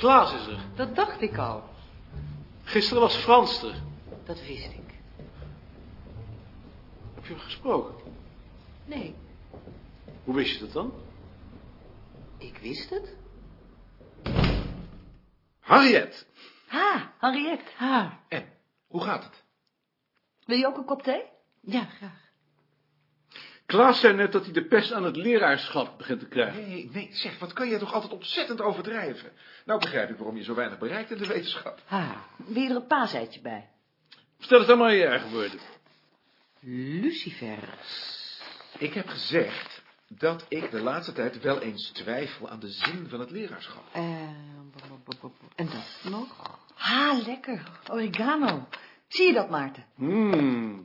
Klaas is er. Dat dacht ik al. Gisteren was Frans er. Dat wist ik. Heb je hem gesproken? Nee, Hoe wist je dat dan? ik wist het. Harriet. Ha, Henriette. Ha. En, hoe gaat het? Wil je ook een kop thee? Ja, graag. Klaas zei net dat hij de pest aan het leraarschap begint te krijgen. Nee, nee, zeg, wat kan jij toch altijd ontzettend overdrijven? Nou begrijp ik waarom je zo weinig bereikt in de wetenschap. Ha. Wil je er een paaseitje bij? Stel het dan maar in je eigen woorden. Lucifers. Ik heb gezegd dat ik de laatste tijd wel eens twijfel aan de zin van het leraarschap. Eh, en dat nog? Ha, lekker. Oregano. Zie je dat, Maarten? Hmm.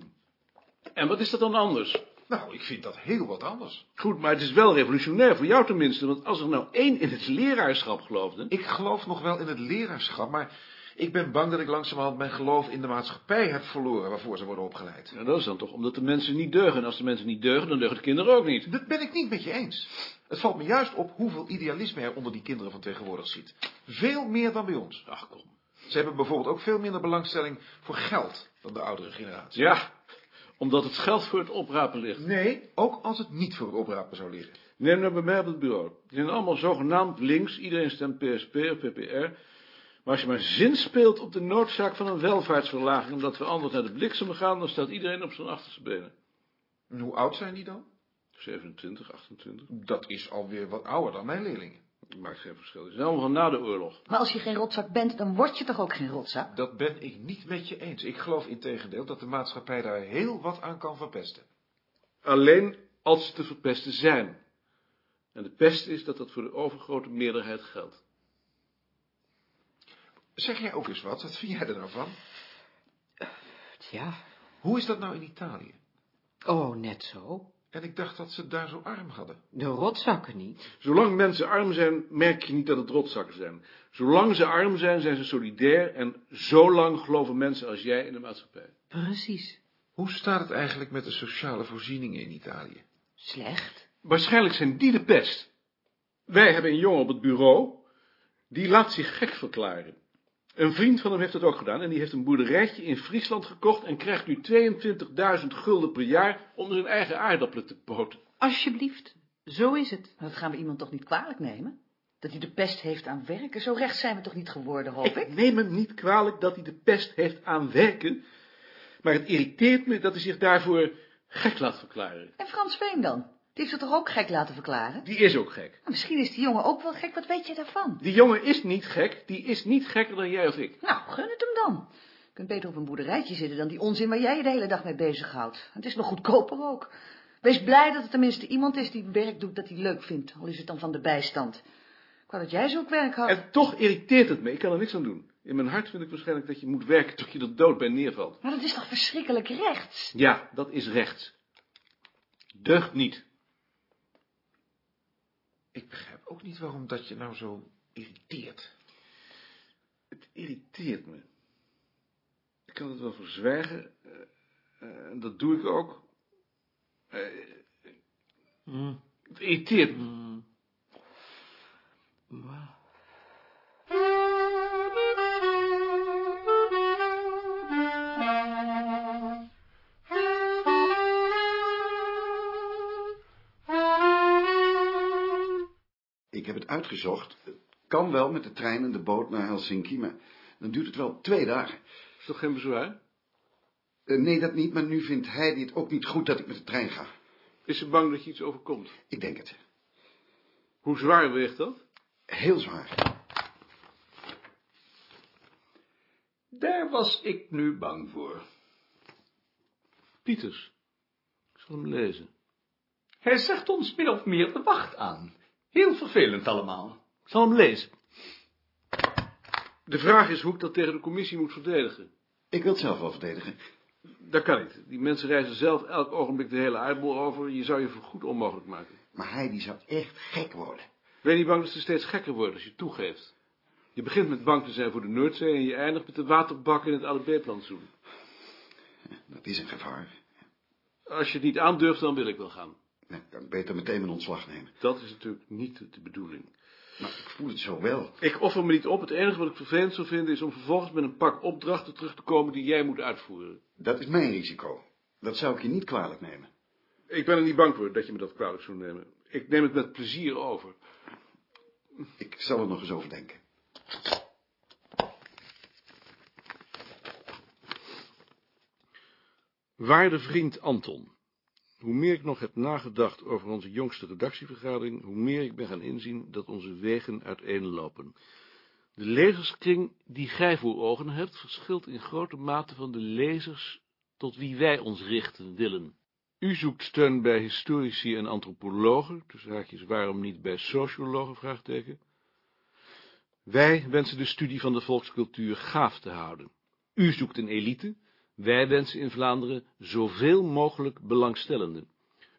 En wat is dat dan anders? Nou, ik vind dat heel wat anders. Goed, maar het is wel revolutionair, voor jou tenminste. Want als er nou één in het leraarschap geloofde... Ik geloof nog wel in het leraarschap, maar ik ben bang dat ik langzamerhand mijn geloof in de maatschappij heb verloren waarvoor ze worden opgeleid. Ja, dat is dan toch omdat de mensen niet deugen. En als de mensen niet deugen, dan deugen de kinderen ook niet. Dat ben ik niet met je eens. Het valt me juist op hoeveel idealisme er onder die kinderen van tegenwoordig zit. Veel meer dan bij ons. Ach, kom. Ze hebben bijvoorbeeld ook veel minder belangstelling voor geld dan de oudere generatie. Ja, omdat het geld voor het oprapen ligt. Nee, ook als het niet voor het oprapen zou liggen. Neem nou bij mij op het bureau. Die zijn allemaal zogenaamd links. Iedereen stemt PSP of PPR. Maar als je maar zin speelt op de noodzaak van een welvaartsverlaging... omdat we anders naar de bliksem gaan... dan staat iedereen op zijn achterste benen. En hoe oud zijn die dan? 27, 28. Dat is alweer wat ouder dan mijn leerlingen. Maakt geen verschil. Zijn allemaal van na de oorlog. Maar als je geen rotzak bent, dan word je toch ook geen rotzak? Dat ben ik niet met je eens. Ik geloof in tegendeel dat de maatschappij daar heel wat aan kan verpesten. Alleen als ze te verpesten zijn. En de pest is dat dat voor de overgrote meerderheid geldt. Zeg jij ook eens wat? Wat vind jij er nou van? Ja. Hoe is dat nou in Italië? Oh, net zo. En ik dacht dat ze daar zo arm hadden. De rotzakken niet. Zolang mensen arm zijn, merk je niet dat het rotzakken zijn. Zolang ze arm zijn, zijn ze solidair en zolang geloven mensen als jij in de maatschappij. Precies. Hoe staat het eigenlijk met de sociale voorzieningen in Italië? Slecht. Waarschijnlijk zijn die de pest. Wij hebben een jongen op het bureau, die laat zich gek verklaren. Een vriend van hem heeft het ook gedaan en die heeft een boerderijtje in Friesland gekocht en krijgt nu 22.000 gulden per jaar om zijn eigen aardappelen te poten. Alsjeblieft. Zo is het. Dat gaan we iemand toch niet kwalijk nemen? Dat hij de pest heeft aan werken. Zo recht zijn we toch niet geworden, hoop ik? Ik neem hem niet kwalijk dat hij de pest heeft aan werken, maar het irriteert me dat hij zich daarvoor gek laat verklaren. En Frans Veen dan? Die heeft zich toch ook gek laten verklaren? Die is ook gek. Nou, Misschien is die jongen ook wel gek. Wat weet je daarvan? Die jongen is niet gek, die is niet gekker dan jij of ik. Nou, gun het hem dan. Je kunt beter op een boerderijtje zitten dan die onzin waar jij je de hele dag mee bezighoudt. Het is nog goedkoper ook. Wees blij dat er tenminste iemand is die werk doet dat hij leuk vindt, al is het dan van de bijstand. Ik wou dat jij zulk werk had. En toch irriteert het me, ik kan er niks aan doen. In mijn hart vind ik waarschijnlijk dat je moet werken tot je er dood bij neervalt. Maar dat is toch verschrikkelijk rechts? Ja, dat is rechts. Deugt niet. Ook niet waarom dat je nou zo irriteert. Het irriteert me. Ik kan het wel verzwijgen, eh, eh, en dat doe ik ook. Eh, Het irriteert me. Ik heb het uitgezocht. Het kan wel met de trein en de boot naar Helsinki, maar dan duurt het wel twee dagen. Is toch geen bezwaar? Eh, nee, dat niet, maar nu vindt hij het ook niet goed dat ik met de trein ga. Is ze bang dat je iets overkomt? Ik denk het. Hoe zwaar weegt dat? Heel zwaar. Daar was ik nu bang voor. Pieters. Ik zal hem lezen. Hij zegt ons min of meer de wacht aan. Heel vervelend allemaal. Ik zal hem lezen. De vraag is hoe ik dat tegen de commissie moet verdedigen. Ik wil het zelf wel verdedigen. Dat kan niet. Die mensen reizen zelf elk ogenblik de hele aardbol over. Je zou je voorgoed onmogelijk maken. Maar hij die zou echt gek worden. Ben je niet bang dat ze steeds gekker worden als je toegeeft? Je begint met bang te zijn voor de Noordzee en je eindigt met de waterbak in het ADB-plantsoen. Dat is een gevaar. Als je het niet aandurft, dan wil ik wel gaan. Nee, dan beter meteen mijn ontslag nemen. Dat is natuurlijk niet de bedoeling. Maar ik voel het zo wel. Ik offer me niet op. Het enige wat ik vervelend zou vinden is om vervolgens met een pak opdrachten terug te komen die jij moet uitvoeren. Dat is mijn risico. Dat zou ik je niet kwalijk nemen. Ik ben er niet bang voor dat je me dat kwalijk zou nemen. Ik neem het met plezier over. Ik zal er nog eens over denken. Waarde vriend Anton, hoe meer ik nog heb nagedacht over onze jongste redactievergadering, hoe meer ik ben gaan inzien dat onze wegen uiteenlopen. De lezerskring die gij voor ogen hebt, verschilt in grote mate van de lezers tot wie wij ons richten willen. U zoekt steun bij historici en antropologen, tussen haakjes waarom niet bij sociologen, vraagteken. Wij wensen de studie van de volkscultuur gaaf te houden. U zoekt een elite, wij wensen in Vlaanderen zoveel mogelijk belangstellenden.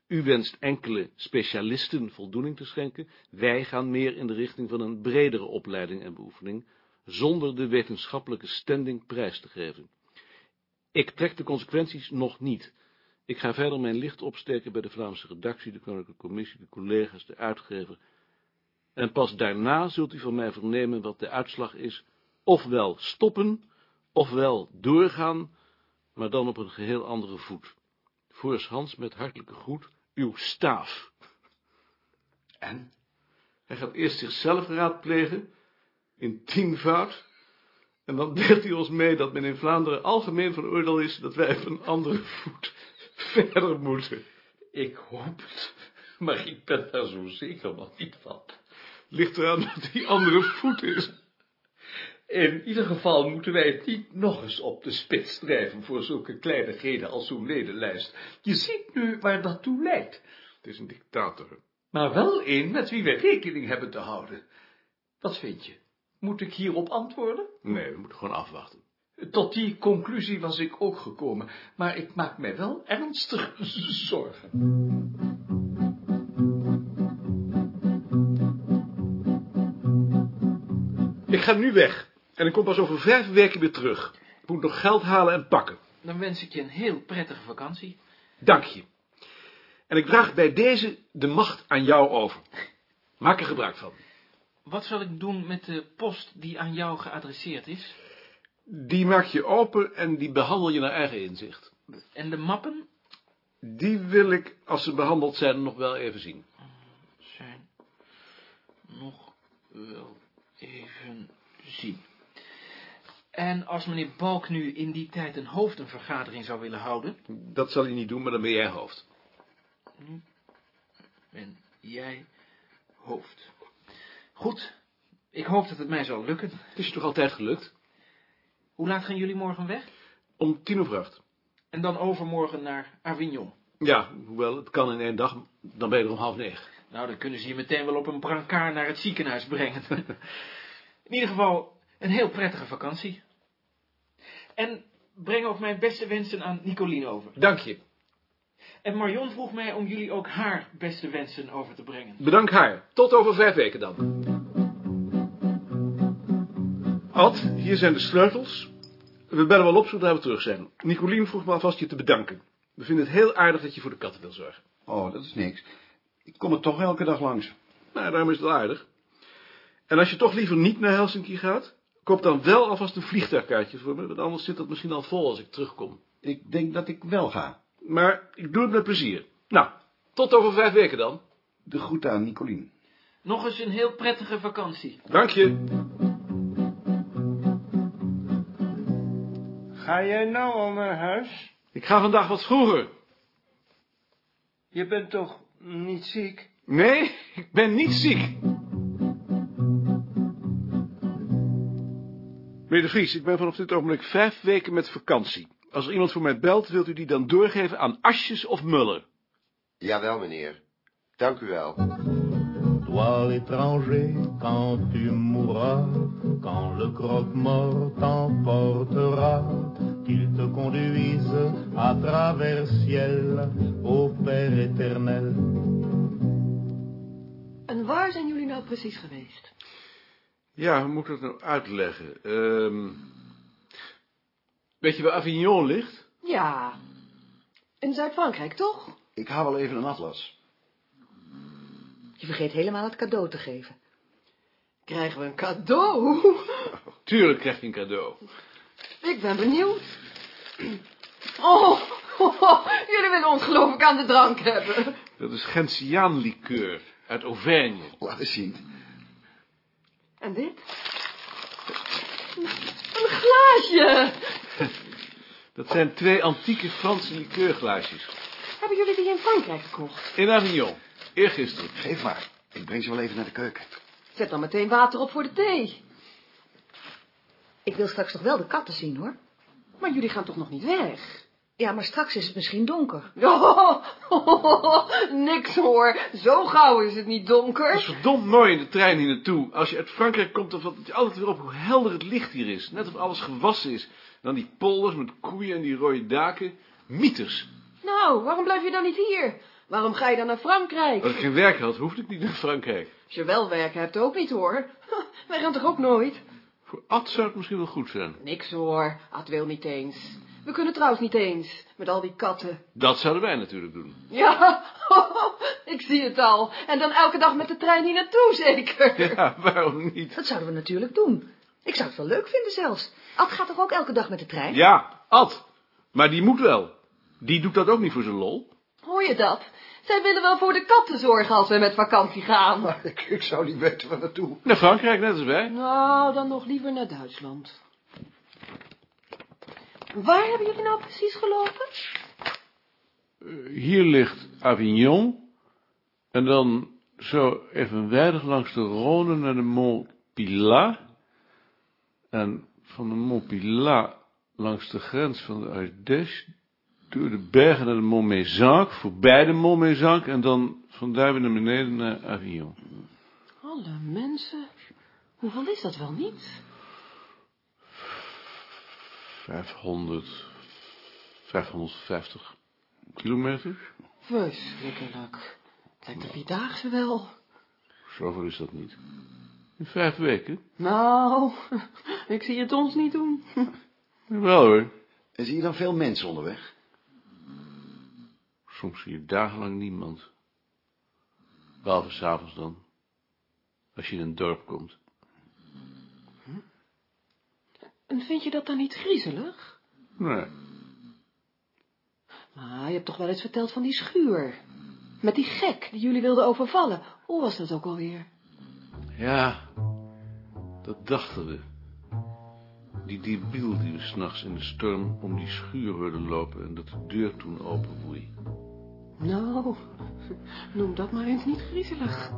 U wenst enkele specialisten voldoening te schenken, wij gaan meer in de richting van een bredere opleiding en beoefening, zonder de wetenschappelijke standing prijs te geven. Ik trek de consequenties nog niet. Ik ga verder mijn licht opsteken bij de Vlaamse redactie, de Koninklijke Commissie, de collega's, de uitgever. En pas daarna zult u van mij vernemen wat de uitslag is, ofwel stoppen, ofwel doorgaan, maar dan op een geheel andere voet. Voors Hans met hartelijke groet, uw staaf. En? Hij gaat eerst zichzelf raadplegen, in tienvoud, en dan deelt hij ons mee dat men in Vlaanderen algemeen van oordeel is dat wij op een andere voet verder moeten. Ik hoop het, maar ik ben daar zo zeker nog niet van. Ligt eraan dat die andere voet is. In ieder geval moeten wij het niet nog eens op de spits drijven voor zulke kleinigheden als zo'n ledenlijst. Je ziet nu waar dat toe leidt. Het is een dictator. Maar wel een met wie we rekening hebben te houden. Wat vind je? Moet ik hierop antwoorden? Nee, we moeten gewoon afwachten. Tot die conclusie was ik ook gekomen, maar ik maak mij wel ernstig zorgen. Ik ga nu weg. En ik kom pas over vijf weken weer terug. Ik moet nog geld halen en pakken. Dan wens ik je een heel prettige vakantie. Dank je. En ik draag bij deze de macht aan jou over. Maak er gebruik van. Wat zal ik doen met de post die aan jou geadresseerd is? Die maak je open en die behandel je naar eigen inzicht. En de mappen Die wil ik, als ze behandeld zijn, nog wel even zien. zijn nog wel even zien. En als meneer Balk nu in die tijd een hoofdenvergadering zou willen houden, Dat zal hij niet doen, maar dan ben jij hoofd. ben jij hoofd. Goed, ik hoop dat het mij zal lukken. Het is je toch altijd gelukt? Hoe laat gaan jullie morgen weg? Om tien over acht. En dan overmorgen naar Avignon. Ja, hoewel het kan in één dag, dan ben je er om half negen. Nou, dan kunnen ze je meteen wel op een brancard naar het ziekenhuis brengen. In ieder geval, een heel prettige vakantie. En breng ook mijn beste wensen aan Nicolien over. Dank je. En Marion vroeg mij om jullie ook haar beste wensen over te brengen. Bedank haar. Tot over vijf weken dan. Ad, hier zijn de sleutels. We bellen wel op zodra we terug zijn. Nicolien vroeg me alvast je te bedanken. We vinden het heel aardig dat je voor de katten wil zorgen. Oh, dat is niks. Ik kom er toch elke dag langs. Nou, daarom is het wel aardig. En als je toch liever niet naar Helsinki gaat, koop dan wel alvast een vliegtuigkaartje voor me, want anders zit dat misschien al vol als ik terugkom. Ik denk dat ik wel ga. Maar ik doe het met plezier. Nou, tot over vijf weken dan. De groeten aan Nicolien. Nog eens een heel prettige vakantie. Dank je. Ga jij nou al naar huis? Ik ga vandaag wat vroeger. Je bent toch niet ziek? Nee, ik ben niet ziek. Meneer de Vries, ik ben vanaf dit ogenblik vijf weken met vakantie. Als er iemand voor mij belt, wilt u die dan doorgeven aan Asjes of Muller? Jawel, meneer. Dank u wel. Toi l'étranger, quand tu mourras, quand le croque-mort t'emportera, qu'il te conduise à travers ciel, au Père éternel. En waar zijn jullie nou precies geweest? Ja, hoe moet ik dat nou uitleggen? Ehm, weet je waar Avignon ligt? Ja, in Zuid-Frankrijk, toch? Ik haal wel even een atlas. Je vergeet helemaal het cadeau te geven. Krijgen we een cadeau? Tuurlijk krijg je een cadeau. Ik ben benieuwd. Oh, jullie willen ons geloof ik aan de drank hebben. Dat is Gentiaanlikeur uit Auvergne. Laat eens zien. En dit? Een glaasje. Dat zijn twee antieke Franse likeurglaasjes. Hebben jullie die in Frankrijk gekocht? In Avignon. Eergisteren. Geef maar. Ik breng ze wel even naar de keuken. Zet dan meteen water op voor de thee. Ik wil straks toch wel de katten zien, hoor. Maar jullie gaan toch nog niet weg? Ja, maar straks is het misschien donker. Oh, niks hoor. Zo gauw is het niet Het is donker. verdomd mooi in de trein hier naartoe. Als je uit Frankrijk komt, dan valt het je altijd weer op hoe helder het licht hier is. Net of alles gewassen is. En dan die polders met koeien en die rode daken. Mieters. Nou, waarom blijf je dan niet hier? Waarom ga je dan naar Frankrijk? Als ik geen werk had, hoefde ik niet naar Frankrijk. Als je wel werk hebt, ook niet hoor. Wij gaan toch ook nooit? Voor Ad zou het misschien wel goed zijn. Niks hoor. Ad wil niet eens. We kunnen trouwens niet eens. Met al die katten. Dat zouden wij natuurlijk doen. Ja, ik zie het al. En dan elke dag met de trein hier naartoe, zeker. Ja, waarom niet? Dat zouden we natuurlijk doen. Ik zou het wel leuk vinden zelfs. Ad gaat toch ook elke dag met de trein? Ja, Ad. Maar die moet wel. Die doet dat ook niet voor zijn lol. Hoor je dat? Zij willen wel voor de katten zorgen als we met vakantie gaan. Maar ik, ik zou niet weten waar naartoe. Naar Frankrijk, net als wij. Nou, dan nog liever naar Duitsland. Waar hebben jullie nou precies gelopen? Hier ligt Avignon. En dan zo evenwijdig langs de Rhône naar de Mont Pilat. En van de Mont Pilat langs de grens van de Ardèche. Door de bergen naar de Mont Mézenc. Voorbij de Mont Mézenc. En dan van daar weer naar beneden naar Avignon. Alle mensen. Hoeveel is dat wel niet? 500, 550 kilometer. Verschrikkelijk. Het lijkt de Vierdaagse wel. Zoveel is dat niet. In vijf weken? Nou, ik zie het ons niet doen. Wel hoor. En zie je dan veel mensen onderweg? Soms zie je dagenlang niemand. Behalve s'avonds dan. Als je in een dorp komt. En vind je dat dan niet griezelig? Nee. Maar je hebt toch wel eens verteld van die schuur. Met die gek die jullie wilden overvallen. Hoe was dat ook alweer? Ja, dat dachten we. Die debiel die we s'nachts in de storm om die schuur hoorden lopen en dat de deur toen openwoei. Nou, noem dat maar eens niet griezelig.